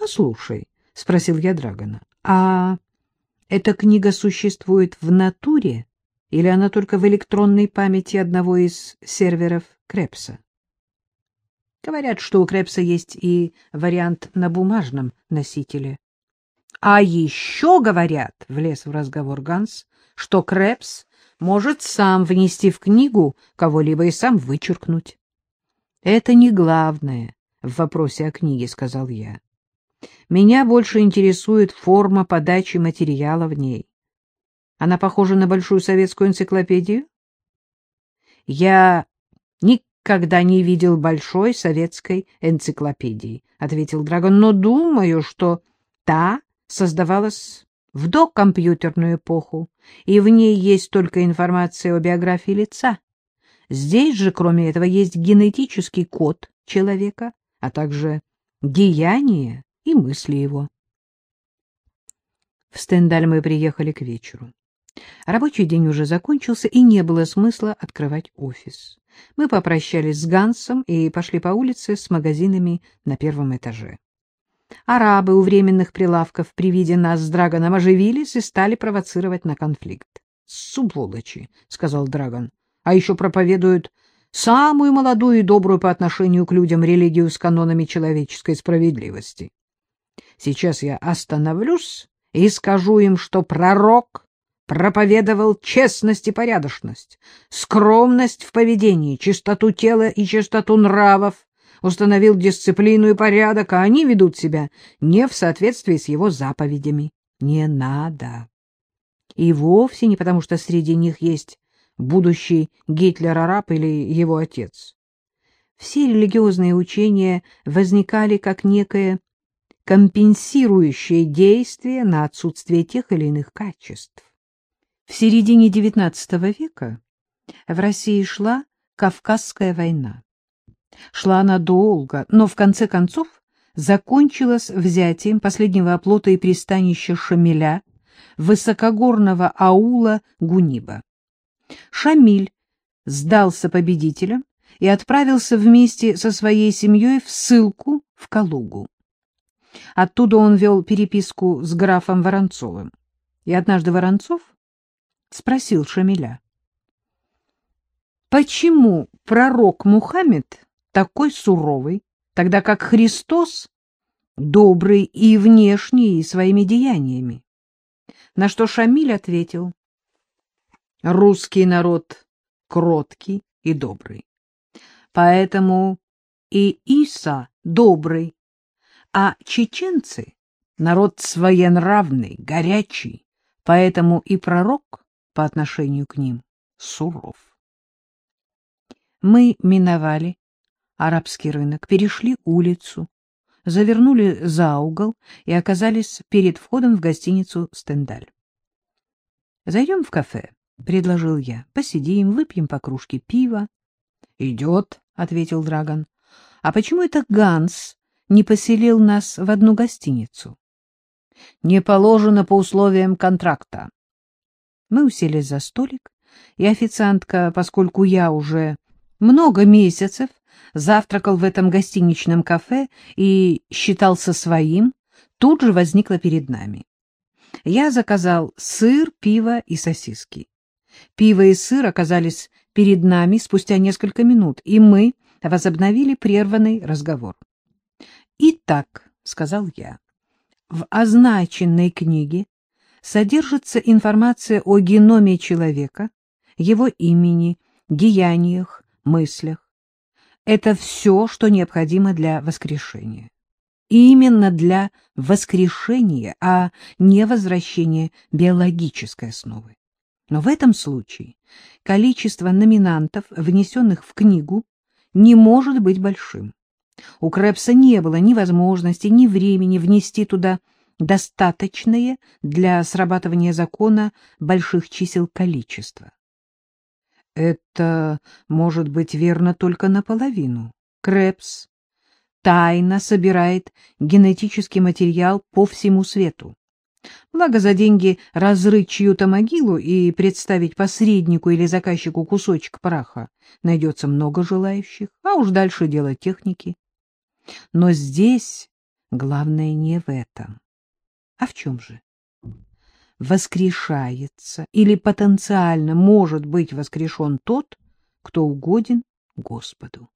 Послушай, — спросил я Драгона, — а эта книга существует в натуре или она только в электронной памяти одного из серверов Крепса? Говорят, что у Крепса есть и вариант на бумажном носителе. А еще говорят, — влез в разговор Ганс, — что Крепс может сам внести в книгу кого-либо и сам вычеркнуть. — Это не главное в вопросе о книге, — сказал я. Меня больше интересует форма подачи материала в ней. Она похожа на большую советскую энциклопедию? Я никогда не видел большой советской энциклопедии, — ответил Драгон, — но думаю, что та создавалась в докомпьютерную эпоху, и в ней есть только информация о биографии лица. Здесь же, кроме этого, есть генетический код человека, а также деяния и мысли его. В Стендаль мы приехали к вечеру. Рабочий день уже закончился, и не было смысла открывать офис. Мы попрощались с Гансом и пошли по улице с магазинами на первом этаже. Арабы у временных прилавков при виде нас с Драгоном оживились и стали провоцировать на конфликт. — Сублочи, — сказал Драгон, — а еще проповедуют самую молодую и добрую по отношению к людям религию с канонами человеческой справедливости. Сейчас я остановлюсь и скажу им, что пророк проповедовал честность и порядочность, скромность в поведении, чистоту тела и чистоту нравов, установил дисциплину и порядок, а они ведут себя не в соответствии с его заповедями. Не надо. И вовсе не потому, что среди них есть будущий Гитлер-араб или его отец. Все религиозные учения возникали как некое компенсирующее действие на отсутствие тех или иных качеств. В середине XIX века в России шла Кавказская война. Шла она долго, но в конце концов закончилась взятием последнего оплота и пристанища Шамиля, высокогорного аула Гуниба. Шамиль сдался победителем и отправился вместе со своей семьей в ссылку в Калугу. Оттуда он вел переписку с графом Воронцовым. И однажды Воронцов спросил Шамиля, почему пророк Мухаммед такой суровый, тогда как Христос добрый и внешне, и своими деяниями? На что Шамиль ответил, русский народ кроткий и добрый. Поэтому и Иса добрый, а чеченцы — народ своенравный, горячий, поэтому и пророк по отношению к ним суров. Мы миновали арабский рынок, перешли улицу, завернули за угол и оказались перед входом в гостиницу «Стендаль». «Зайдем в кафе», — предложил я. «Посидим, выпьем по кружке пива». «Идет», — ответил Драгон. «А почему это Ганс не поселил нас в одну гостиницу. Не положено по условиям контракта. Мы уселись за столик, и официантка, поскольку я уже много месяцев завтракал в этом гостиничном кафе и считался своим, тут же возникла перед нами. Я заказал сыр, пиво и сосиски. Пиво и сыр оказались перед нами спустя несколько минут, и мы возобновили прерванный разговор. «Итак», — сказал я, — «в означенной книге содержится информация о геноме человека, его имени, деяниях, мыслях. Это все, что необходимо для воскрешения. именно для воскрешения, а не возвращения биологической основы. Но в этом случае количество номинантов, внесенных в книгу, не может быть большим. У Крэпса не было ни возможности, ни времени внести туда достаточное для срабатывания закона больших чисел количества. Это может быть верно только наполовину. Крэпс тайно собирает генетический материал по всему свету. Благо за деньги разрыть чью-то могилу и представить посреднику или заказчику кусочек праха найдется много желающих, а уж дальше дело техники. Но здесь Главное не в этом. А в чем же? Воскрешается или потенциально может быть воскрешен тот, кто угоден Господу.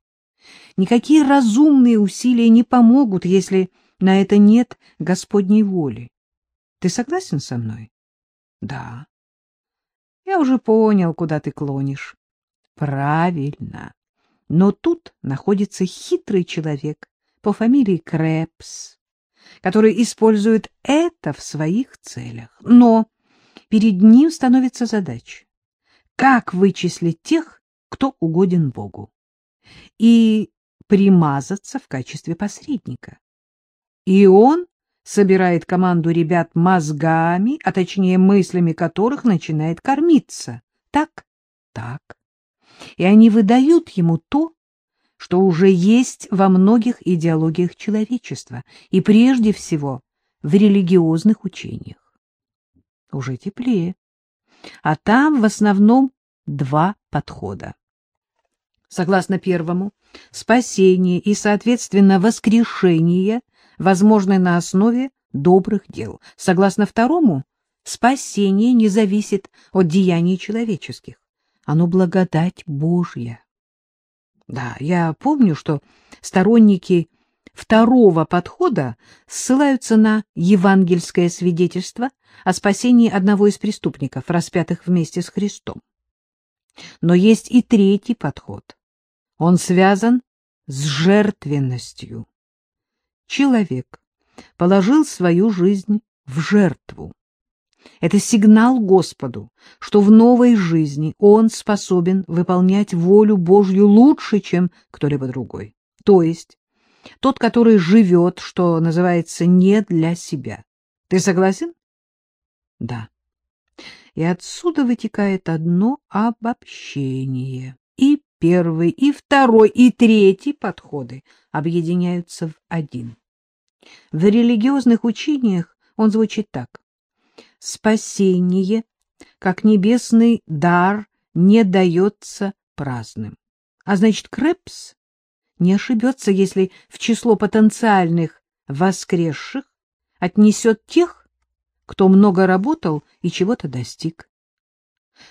Никакие разумные усилия не помогут, если на это нет Господней воли. Ты согласен со мной? Да. Я уже понял, куда ты клонишь. Правильно. Но тут находится хитрый человек по фамилии Крэпс, который использует это в своих целях. Но перед ним становится задача. Как вычислить тех, кто угоден Богу? И примазаться в качестве посредника. И он собирает команду ребят мозгами, а точнее мыслями которых начинает кормиться. Так? Так. И они выдают ему то, что уже есть во многих идеологиях человечества, и прежде всего в религиозных учениях. Уже теплее. А там в основном два подхода. Согласно первому, спасение и, соответственно, воскрешение возможны на основе добрых дел. Согласно второму, спасение не зависит от деяний человеческих. Оно благодать Божья. Да, я помню, что сторонники второго подхода ссылаются на евангельское свидетельство о спасении одного из преступников, распятых вместе с Христом. Но есть и третий подход, он связан с жертвенностью. Человек положил свою жизнь в жертву. Это сигнал Господу, что в новой жизни он способен выполнять волю Божью лучше, чем кто-либо другой. То есть тот, который живет, что называется, не для себя. Ты согласен? Да. И отсюда вытекает одно обобщение. Первый, и второй, и третий подходы объединяются в один. В религиозных учениях он звучит так. Спасение, как небесный дар, не дается праздным. А значит, Крепс не ошибется, если в число потенциальных воскресших отнесет тех, кто много работал и чего-то достиг.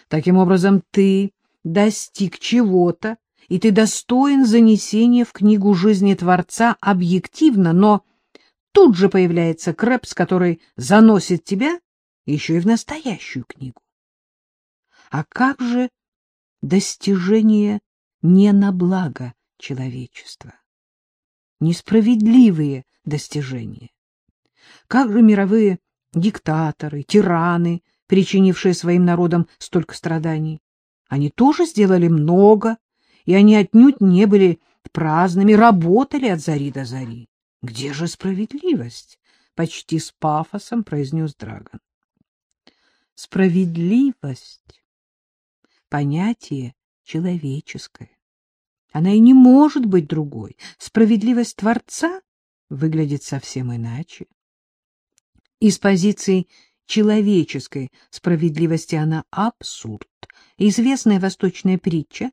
Таким образом, ты достиг чего-то, и ты достоин занесения в книгу жизни Творца объективно, но тут же появляется Крэпс, который заносит тебя еще и в настоящую книгу. А как же достижение не на благо человечества? Несправедливые достижения. Как же мировые диктаторы, тираны, причинившие своим народам столько страданий? Они тоже сделали много, и они отнюдь не были праздными, работали от зари до зари. Где же справедливость? Почти с пафосом произнес Драгон. Справедливость — понятие человеческое. Она и не может быть другой. Справедливость Творца выглядит совсем иначе. Из позиции человеческой справедливости она абсурд. Известная восточная притча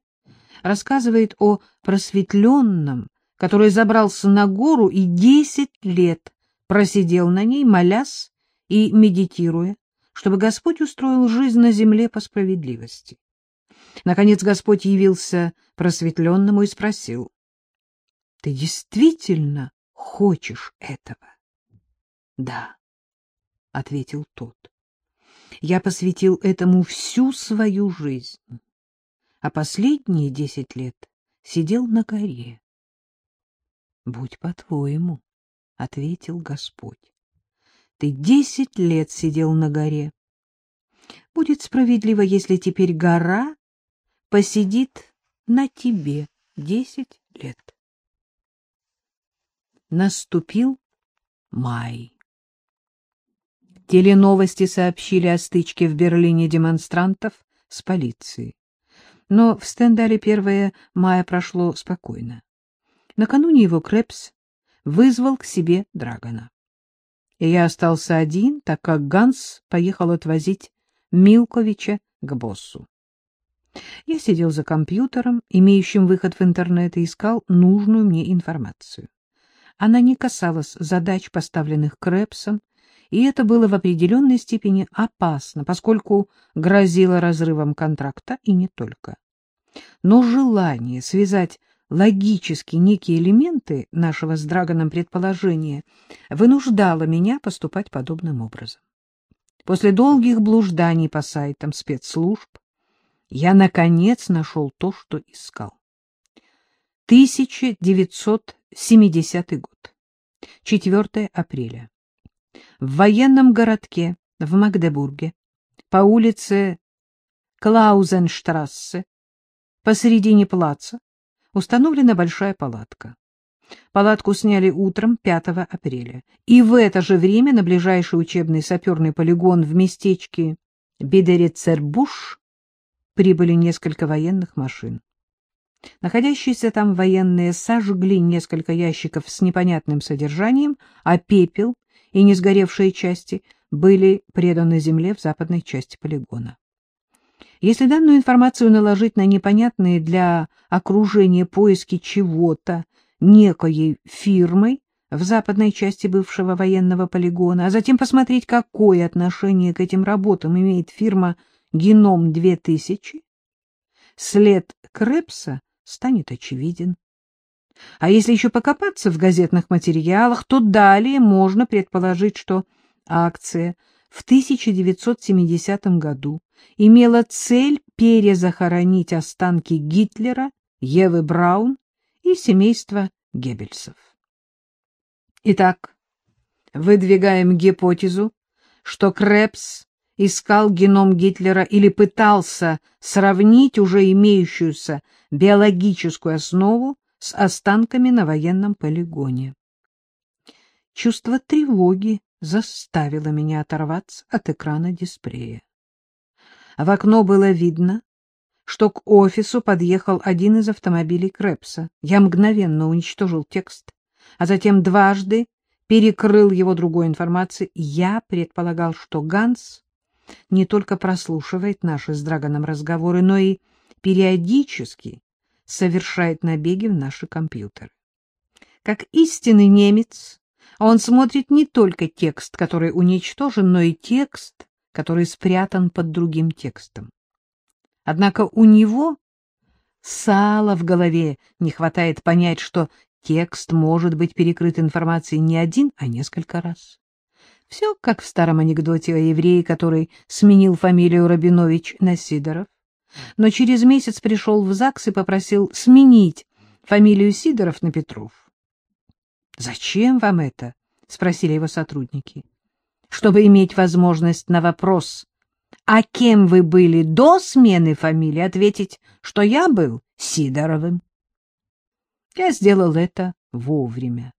рассказывает о просветленном, который забрался на гору и десять лет просидел на ней, молясь и медитируя, чтобы Господь устроил жизнь на земле по справедливости. Наконец Господь явился просветленному и спросил, — Ты действительно хочешь этого? — Да, — ответил тот. Я посвятил этому всю свою жизнь, а последние десять лет сидел на горе. — Будь по-твоему, — ответил Господь. — Ты десять лет сидел на горе. Будет справедливо, если теперь гора посидит на тебе десять лет. Наступил май. Теленовости сообщили о стычке в Берлине демонстрантов с полицией. Но в Стендале 1 мая прошло спокойно. Накануне его Крепс вызвал к себе Драгона. И я остался один, так как Ганс поехал отвозить Милковича к боссу. Я сидел за компьютером, имеющим выход в интернет, и искал нужную мне информацию. Она не касалась задач, поставленных Крэпсом, и это было в определенной степени опасно, поскольку грозило разрывом контракта и не только. Но желание связать логически некие элементы нашего с Драгоном предположения вынуждало меня поступать подобным образом. После долгих блужданий по сайтам спецслужб я, наконец, нашел то, что искал. 1970 год. 4 апреля. В военном городке в Магдебурге по улице Клаузенштрассе посередине плаца установлена большая палатка. Палатку сняли утром 5 апреля, и в это же время на ближайший учебный саперный полигон в местечке Бедерецербуш прибыли несколько военных машин. Находящиеся там военные сожгли несколько ящиков с непонятным содержанием, а пепел и несгоревшие части были преданы земле в западной части полигона. Если данную информацию наложить на непонятные для окружения поиски чего-то некоей фирмой в западной части бывшего военного полигона, а затем посмотреть, какое отношение к этим работам имеет фирма «Геном-2000», след Крепса станет очевиден. А если еще покопаться в газетных материалах, то далее можно предположить, что акция в 1970 году имела цель перезахоронить останки Гитлера, Евы Браун и семейства Геббельсов. Итак, выдвигаем гипотезу, что Крепс искал геном Гитлера или пытался сравнить уже имеющуюся биологическую основу с останками на военном полигоне. Чувство тревоги заставило меня оторваться от экрана дисплея. В окно было видно, что к офису подъехал один из автомобилей Крепса. Я мгновенно уничтожил текст, а затем дважды перекрыл его другой информацией. Я предполагал, что Ганс не только прослушивает наши с Драгоном разговоры, но и периодически совершает набеги в наши компьютеры. Как истинный немец, он смотрит не только текст, который уничтожен, но и текст, который спрятан под другим текстом. Однако у него сала в голове не хватает понять, что текст может быть перекрыт информацией не один, а несколько раз. Все как в старом анекдоте о еврее, который сменил фамилию Рабинович на Сидоров, но через месяц пришел в ЗАГС и попросил сменить фамилию Сидоров на Петров. «Зачем вам это?» — спросили его сотрудники чтобы иметь возможность на вопрос «А кем вы были до смены фамилии?» ответить, что я был Сидоровым. Я сделал это вовремя.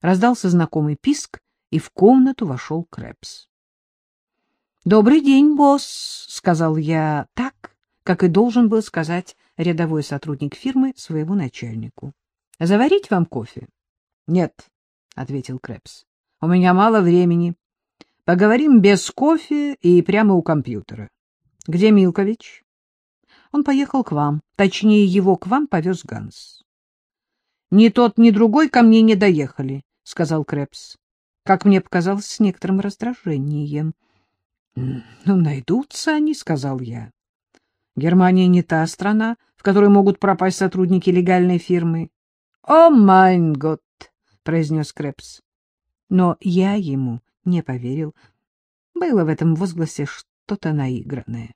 Раздался знакомый писк, и в комнату вошел Крэпс. — Добрый день, босс, — сказал я так, как и должен был сказать рядовой сотрудник фирмы своему начальнику. — Заварить вам кофе? — Нет, — ответил Крэпс. — У меня мало времени. Поговорим без кофе и прямо у компьютера. Где Милкович? Он поехал к вам. Точнее, его к вам повез Ганс. Ни тот, ни другой ко мне не доехали, — сказал Крепс. Как мне показалось, с некоторым раздражением. — Ну, найдутся они, — сказал я. Германия не та страна, в которой могут пропасть сотрудники легальной фирмы. — О, майн год! — произнес Крепс. Но я ему не поверил. Было в этом возгласе что-то наигранное.